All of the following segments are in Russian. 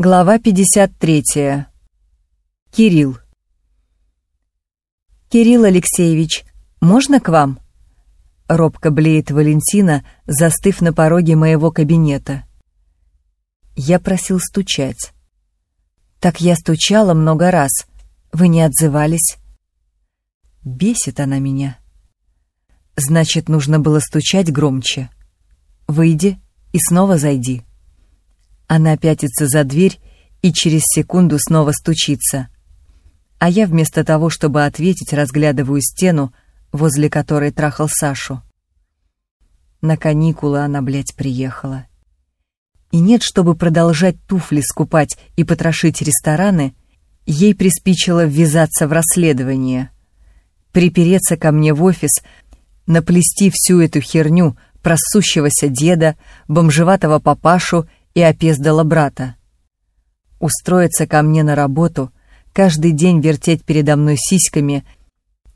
Глава 53. Кирилл. «Кирилл Алексеевич, можно к вам?» Робко блеет Валентина, застыв на пороге моего кабинета. Я просил стучать. Так я стучала много раз. Вы не отзывались. Бесит она меня. Значит, нужно было стучать громче. Выйди и снова зайди. Она пятится за дверь и через секунду снова стучится. А я вместо того, чтобы ответить, разглядываю стену, возле которой трахал Сашу. На каникулы она, блядь, приехала. И нет, чтобы продолжать туфли скупать и потрошить рестораны, ей приспичило ввязаться в расследование. Припереться ко мне в офис, наплести всю эту херню про сущегося деда, бомжеватого папашу и опездала брата. Устроиться ко мне на работу, каждый день вертеть передо мной сиськами,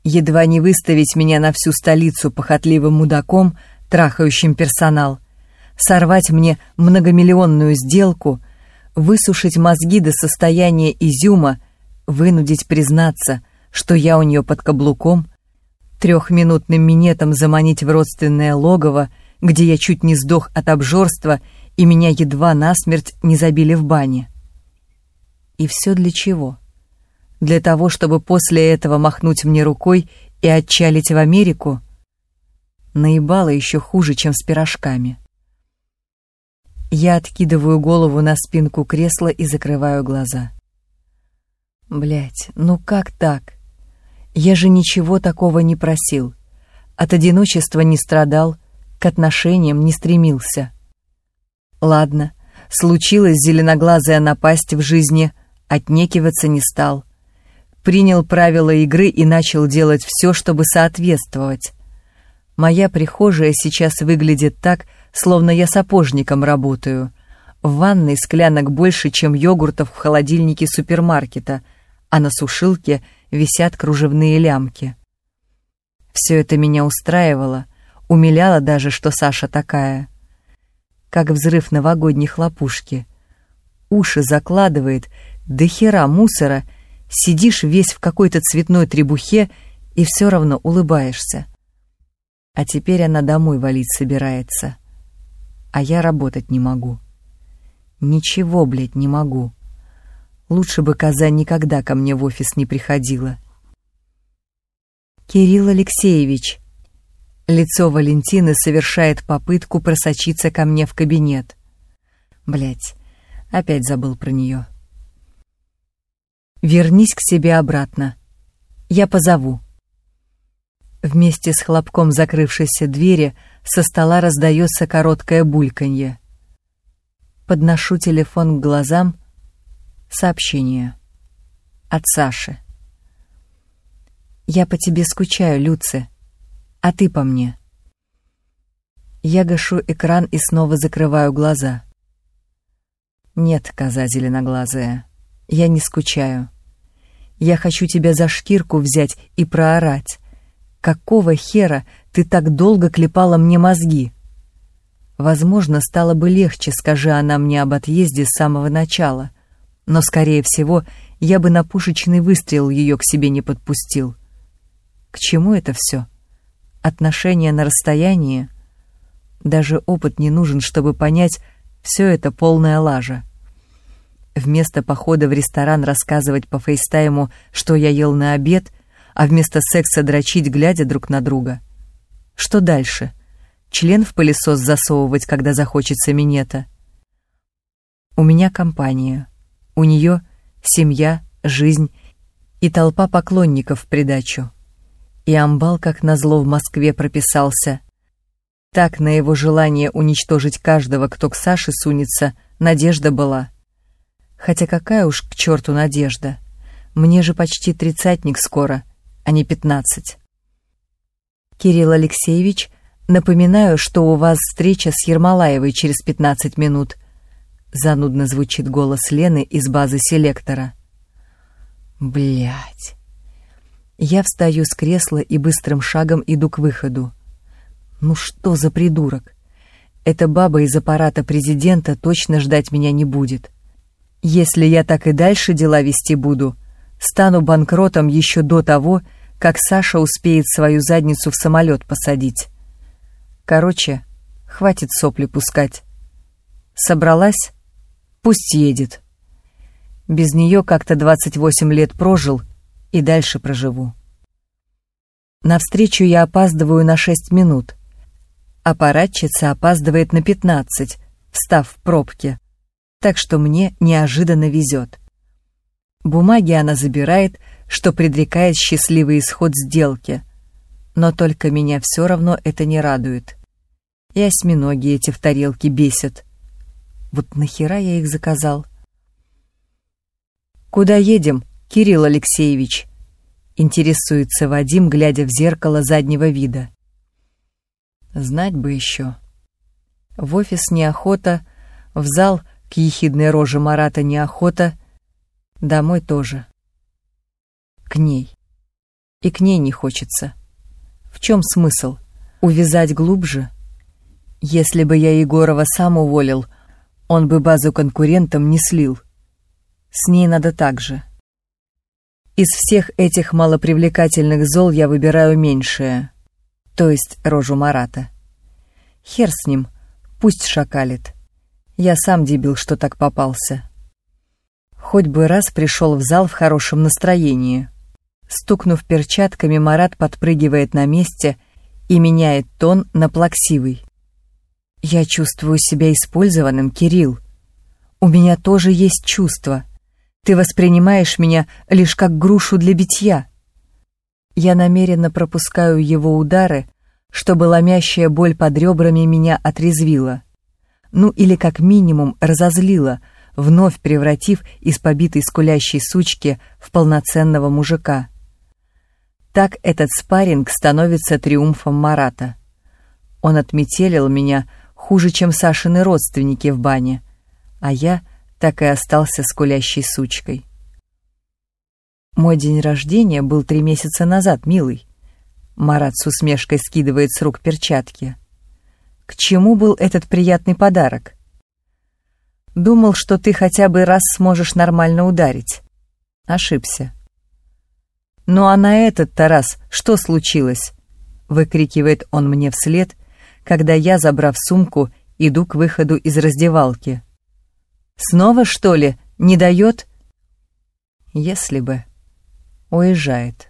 едва не выставить меня на всю столицу похотливым мудаком, трахающим персонал, сорвать мне многомиллионную сделку, высушить мозги до состояния изюма, вынудить признаться, что я у нее под каблуком, трехминутным минетом заманить в родственное логово, где я чуть не сдох от обжорства и меня едва насмерть не забили в бане. И все для чего? Для того, чтобы после этого махнуть мне рукой и отчалить в Америку? Наебало еще хуже, чем с пирожками. Я откидываю голову на спинку кресла и закрываю глаза. Блять, ну как так? Я же ничего такого не просил. От одиночества не страдал, к отношениям не стремился. Ладно, случилась зеленоглазая напасть в жизни, отнекиваться не стал. Принял правила игры и начал делать все, чтобы соответствовать. Моя прихожая сейчас выглядит так, словно я сапожником работаю. В ванной склянок больше, чем йогуртов в холодильнике супермаркета, а на сушилке висят кружевные лямки. Все это меня устраивало, умиляло даже, что Саша такая как взрыв новогодней хлопушки. Уши закладывает, до хера мусора, сидишь весь в какой-то цветной требухе и все равно улыбаешься. А теперь она домой валить собирается. А я работать не могу. Ничего, блядь, не могу. Лучше бы коза никогда ко мне в офис не приходила. «Кирилл Алексеевич», Лицо Валентины совершает попытку просочиться ко мне в кабинет. Блять, опять забыл про нее. Вернись к себе обратно. Я позову. Вместе с хлопком закрывшейся двери со стола раздается короткое бульканье. Подношу телефон к глазам. Сообщение. От Саши. «Я по тебе скучаю, Люци а ты по мне. Я гашу экран и снова закрываю глаза. Нет, коза зеленоглазая, я не скучаю. Я хочу тебя за шкирку взять и проорать. Какого хера ты так долго клепала мне мозги? Возможно, стало бы легче, скажи она мне об отъезде с самого начала. Но, скорее всего, я бы на пушечный выстрел ее к себе не подпустил. К чему это все? Отношения на расстоянии, даже опыт не нужен, чтобы понять, все это полная лажа. Вместо похода в ресторан рассказывать по фейстайму, что я ел на обед, а вместо секса дрочить, глядя друг на друга. Что дальше? Член в пылесос засовывать, когда захочется минета? У меня компания. У нее семья, жизнь и толпа поклонников в придачу и амбал, как назло, в Москве прописался. Так на его желание уничтожить каждого, кто к Саше сунется, надежда была. Хотя какая уж к черту надежда. Мне же почти тридцатник скоро, а не пятнадцать. Кирилл Алексеевич, напоминаю, что у вас встреча с Ермолаевой через пятнадцать минут. Занудно звучит голос Лены из базы селектора. Блять. Я встаю с кресла и быстрым шагом иду к выходу. Ну что за придурок? Эта баба из аппарата президента точно ждать меня не будет. Если я так и дальше дела вести буду, стану банкротом еще до того, как Саша успеет свою задницу в самолет посадить. Короче, хватит сопли пускать. Собралась? Пусть едет. Без нее как-то 28 лет прожил и дальше проживу. На встречу я опаздываю на 6 минут. Аппаратчица опаздывает на 15, встав в пробке. Так что мне неожиданно везет. Бумаги она забирает, что предрекает счастливый исход сделки. Но только меня все равно это не радует. И осьминоги эти в тарелке бесят. Вот нахера я их заказал? «Куда едем, Кирилл Алексеевич?» Интересуется Вадим, глядя в зеркало заднего вида. Знать бы еще. В офис неохота, в зал к ехидной роже Марата неохота, домой тоже. К ней. И к ней не хочется. В чем смысл? Увязать глубже? Если бы я Егорова сам уволил, он бы базу конкурентам не слил. С ней надо так же. Из всех этих малопривлекательных зол я выбираю меньшее, то есть рожу Марата. Хер с ним, пусть шакалит. Я сам дебил, что так попался. Хоть бы раз пришел в зал в хорошем настроении. Стукнув перчатками, Марат подпрыгивает на месте и меняет тон на плаксивый. «Я чувствую себя использованным, Кирилл. У меня тоже есть чувства. Ты воспринимаешь меня лишь как грушу для битья. Я намеренно пропускаю его удары, чтобы ломящая боль под ребрами меня отрезвила. Ну или как минимум разозлила, вновь превратив из побитой скулящей сучки в полноценного мужика. Так этот спарринг становится триумфом Марата. Он отметелил меня хуже, чем Сашины родственники в бане, а я — так и остался скулящей сучкой. Мой день рождения был три месяца назад, милый. Марат с усмешкой скидывает с рук перчатки. К чему был этот приятный подарок? Думал, что ты хотя бы раз сможешь нормально ударить. Ошибся. «Ну а на этот-то раз что случилось?» — выкрикивает он мне вслед, когда я, забрав сумку, иду к выходу из раздевалки. Снова, что ли, не дает? Если бы. Уезжает.